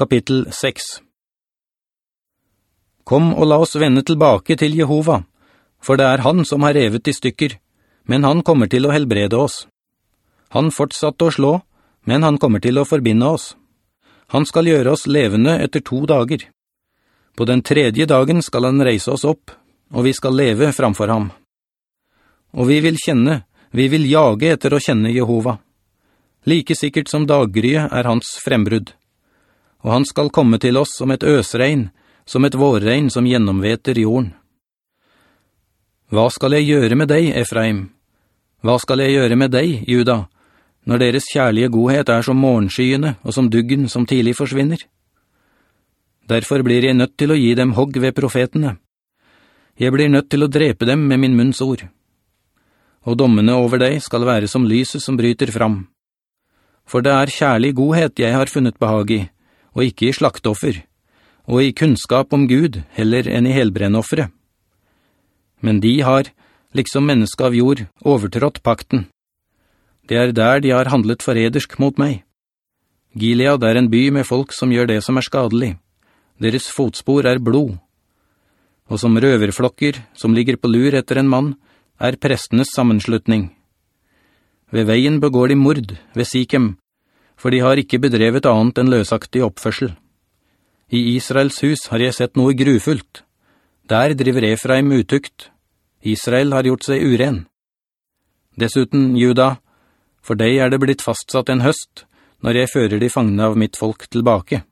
Kapittel 6 Kom og la oss vende tilbake til Jehova, for det er han som har revet i stykker, men han kommer til å helbrede oss. Han fortsatte å slå, men han kommer til å forbinde oss. Han skal gjøre oss levende etter to dager. På den tredje dagen skal han reise oss opp, og vi skal leve framfor ham. Og vi vil kjenne, vi vil jage etter å kjenne Jehova. Like sikkert som daggryet er hans frembrudd. Og han skal komme til oss som et øsregn, som et vårregn som gjennomveter jorden. Hva skal jeg gjøre med deg, Efraim? Hva skal jeg gjøre med deg, Juda, når deres kjærlige godhet er som morgenskyene og som duggen som tidlig forsvinner? Derfor blir jeg nødt til å gi dem hogg ved profetene. Jeg blir nødt til å drepe dem med min munns ord. Og dommene over deg skal være som lyset som bryter fram. For det er kjærlig godhet jeg har funnet behag i, og ikke i slaktoffer, og i kunnskap om Gud heller enn i helbrennoffere. Men de har, liksom menneske av jord, overtrådt pakten. Det er der de har handlet foredersk mot meg. Gilead er en by med folk som gjør det som er skadelig. Deres fotspor er blod. Og som røverflokker, som ligger på lur etter en mann, er prestenes sammenslutning. Ved veien begår de mord, ved Sikhem, for de har ikke bedrevet annet enn løsaktig oppførsel. I Israels hus har jeg sett noe grufullt. Der driver Efraim utukt. Israel har gjort seg uren. Dessuten, Juda, for deg er det blitt fastsatt en høst, når jeg fører de fangene av mitt folk tilbake.